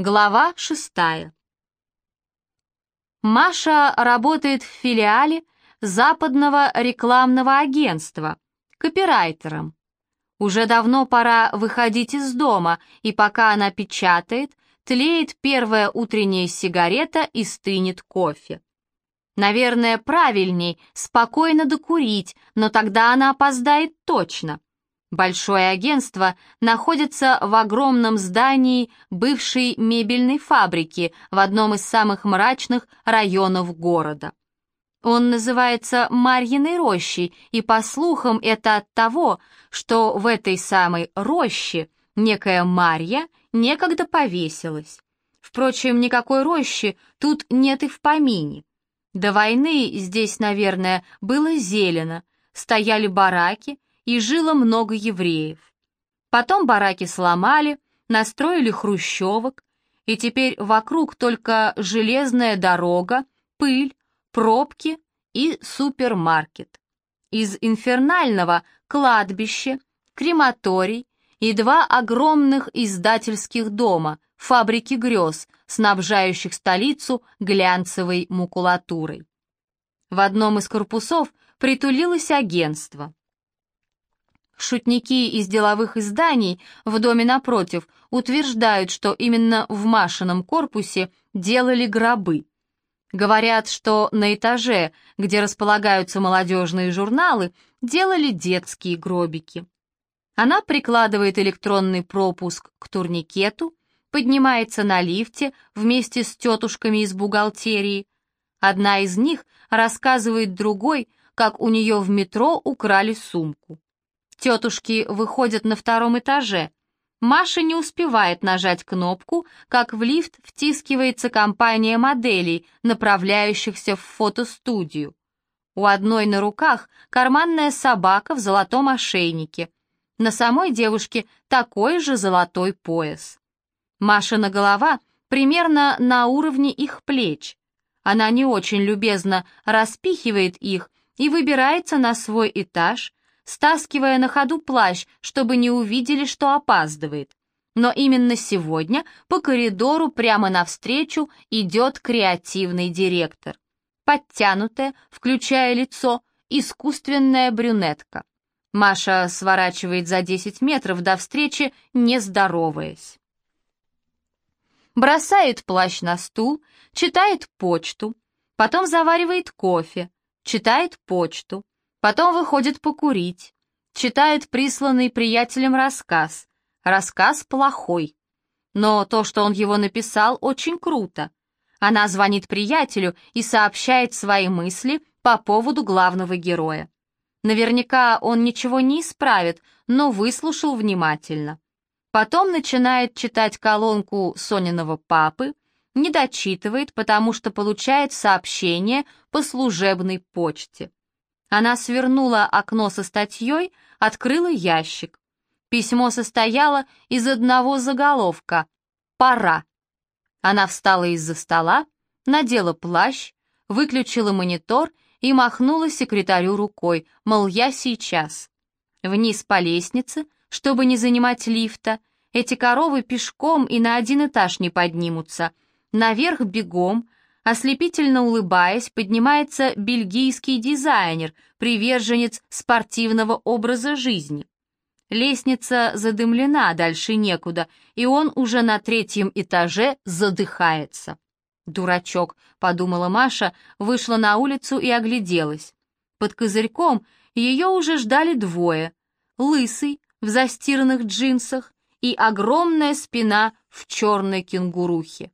Глава шестая. Маша работает в филиале западного рекламного агентства, копирайтером. Уже давно пора выходить из дома, и пока она печатает, тлеет первая утренняя сигарета и стынет кофе. Наверное, правильней спокойно докурить, но тогда она опоздает точно. Большое агентство находится в огромном здании бывшей мебельной фабрики в одном из самых мрачных районов города. Он называется Марьиной рощей, и, по слухам, это от того, что в этой самой роще некая Марья некогда повесилась. Впрочем, никакой рощи тут нет и в помине. До войны здесь, наверное, было зелено, стояли бараки, и жило много евреев. Потом бараки сломали, настроили хрущевок, и теперь вокруг только железная дорога, пыль, пробки и супермаркет. Из инфернального кладбище, крематорий и два огромных издательских дома, фабрики грез, снабжающих столицу глянцевой макулатурой. В одном из корпусов притулилось агентство. Шутники из деловых изданий в доме напротив утверждают, что именно в Машином корпусе делали гробы. Говорят, что на этаже, где располагаются молодежные журналы, делали детские гробики. Она прикладывает электронный пропуск к турникету, поднимается на лифте вместе с тетушками из бухгалтерии. Одна из них рассказывает другой, как у нее в метро украли сумку. Тетушки выходят на втором этаже. Маша не успевает нажать кнопку, как в лифт втискивается компания моделей, направляющихся в фотостудию. У одной на руках карманная собака в золотом ошейнике. На самой девушке такой же золотой пояс. Машина голова примерно на уровне их плеч. Она не очень любезно распихивает их и выбирается на свой этаж, стаскивая на ходу плащ, чтобы не увидели, что опаздывает. Но именно сегодня по коридору прямо навстречу идет креативный директор. Подтянутая, включая лицо, искусственная брюнетка. Маша сворачивает за 10 метров до встречи, не здороваясь. Бросает плащ на стул, читает почту, потом заваривает кофе, читает почту, Потом выходит покурить, читает присланный приятелем рассказ. Рассказ плохой. Но то, что он его написал, очень круто. Она звонит приятелю и сообщает свои мысли по поводу главного героя. Наверняка он ничего не исправит, но выслушал внимательно. Потом начинает читать колонку Сониного папы, не дочитывает, потому что получает сообщение по служебной почте. Она свернула окно со статьей, открыла ящик. Письмо состояло из одного заголовка «Пора». Она встала из-за стола, надела плащ, выключила монитор и махнула секретарю рукой, мол, я сейчас. Вниз по лестнице, чтобы не занимать лифта, эти коровы пешком и на один этаж не поднимутся. Наверх бегом, Ослепительно улыбаясь, поднимается бельгийский дизайнер, приверженец спортивного образа жизни. Лестница задымлена, дальше некуда, и он уже на третьем этаже задыхается. «Дурачок», — подумала Маша, вышла на улицу и огляделась. Под козырьком ее уже ждали двое. Лысый, в застиранных джинсах, и огромная спина в черной кенгурухе.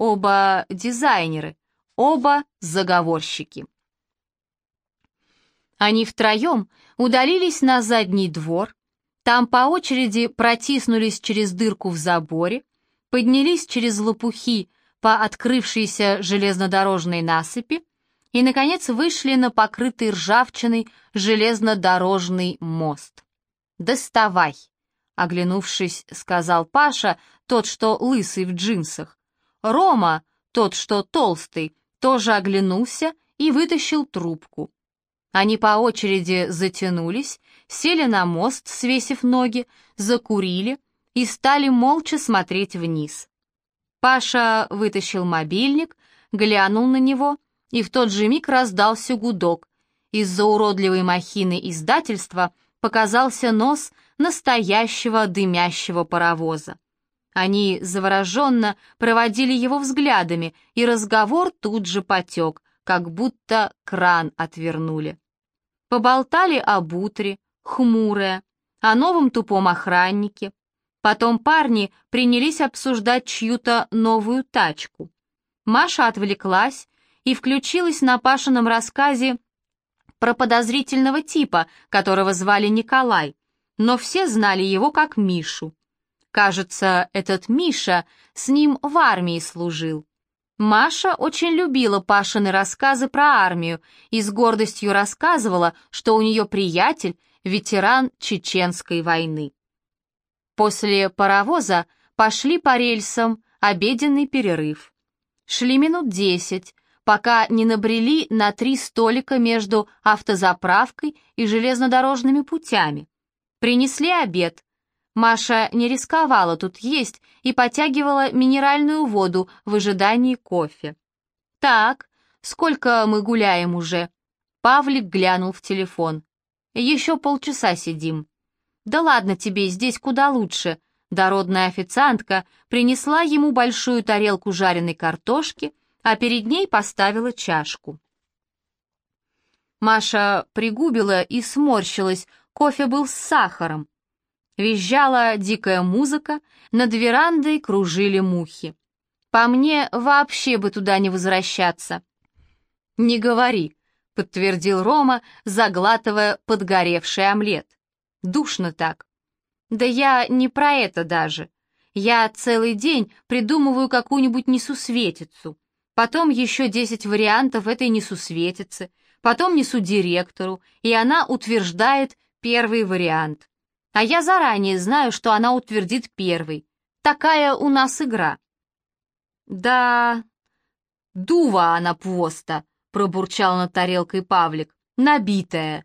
Оба дизайнеры, оба заговорщики. Они втроем удалились на задний двор, там по очереди протиснулись через дырку в заборе, поднялись через лопухи по открывшейся железнодорожной насыпи и, наконец, вышли на покрытый ржавчиной железнодорожный мост. «Доставай!» — оглянувшись, сказал Паша, тот, что лысый в джинсах, Рома, тот, что толстый, тоже оглянулся и вытащил трубку. Они по очереди затянулись, сели на мост, свесив ноги, закурили и стали молча смотреть вниз. Паша вытащил мобильник, глянул на него, и в тот же миг раздался гудок. Из-за уродливой махины издательства показался нос настоящего дымящего паровоза. Они завороженно проводили его взглядами, и разговор тут же потек, как будто кран отвернули. Поболтали об утре, хмурое, о новом тупом охраннике. Потом парни принялись обсуждать чью-то новую тачку. Маша отвлеклась и включилась на Пашином рассказе про подозрительного типа, которого звали Николай, но все знали его как Мишу. Кажется, этот Миша с ним в армии служил. Маша очень любила Пашины рассказы про армию и с гордостью рассказывала, что у нее приятель, ветеран Чеченской войны. После паровоза пошли по рельсам, обеденный перерыв. Шли минут десять, пока не набрели на три столика между автозаправкой и железнодорожными путями. Принесли обед. Маша не рисковала тут есть и потягивала минеральную воду в ожидании кофе. «Так, сколько мы гуляем уже?» Павлик глянул в телефон. «Еще полчаса сидим». «Да ладно тебе, здесь куда лучше». Дородная официантка принесла ему большую тарелку жареной картошки, а перед ней поставила чашку. Маша пригубила и сморщилась, кофе был с сахаром. Визжала дикая музыка, над верандой кружили мухи. По мне, вообще бы туда не возвращаться. «Не говори», — подтвердил Рома, заглатывая подгоревший омлет. «Душно так». «Да я не про это даже. Я целый день придумываю какую-нибудь несусветицу. Потом еще десять вариантов этой несусветицы, потом несу директору, и она утверждает первый вариант. А я заранее знаю, что она утвердит первый. Такая у нас игра. Да, дува она пвоста, пробурчал над тарелкой Павлик, набитая.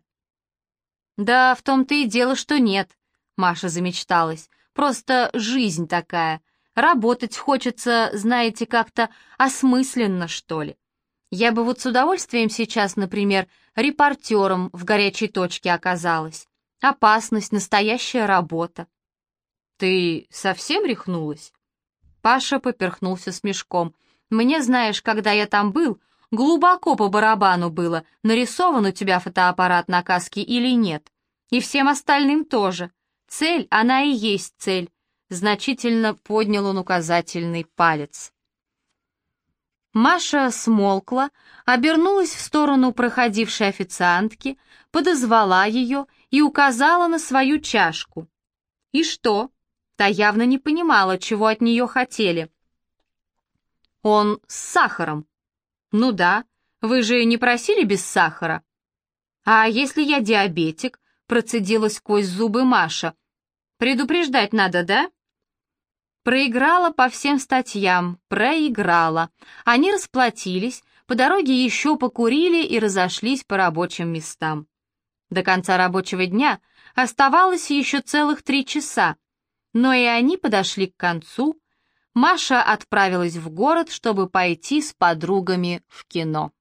Да, в том-то и дело, что нет, Маша замечталась. Просто жизнь такая. Работать хочется, знаете, как-то осмысленно, что ли. Я бы вот с удовольствием сейчас, например, репортером в горячей точке оказалась. Опасность, настоящая работа. Ты совсем рехнулась? Паша поперхнулся смешком. Мне, знаешь, когда я там был, глубоко по барабану было, нарисован у тебя фотоаппарат на каске или нет. И всем остальным тоже. Цель, она и есть цель. Значительно поднял он указательный палец. Маша смолкла, обернулась в сторону проходившей официантки, подозвала ее и указала на свою чашку. И что? Та явно не понимала, чего от нее хотели. «Он с сахаром». «Ну да, вы же не просили без сахара». «А если я диабетик?» — процедила сквозь зубы Маша. «Предупреждать надо, да?» Проиграла по всем статьям, проиграла. Они расплатились, по дороге еще покурили и разошлись по рабочим местам. До конца рабочего дня оставалось еще целых три часа, но и они подошли к концу. Маша отправилась в город, чтобы пойти с подругами в кино.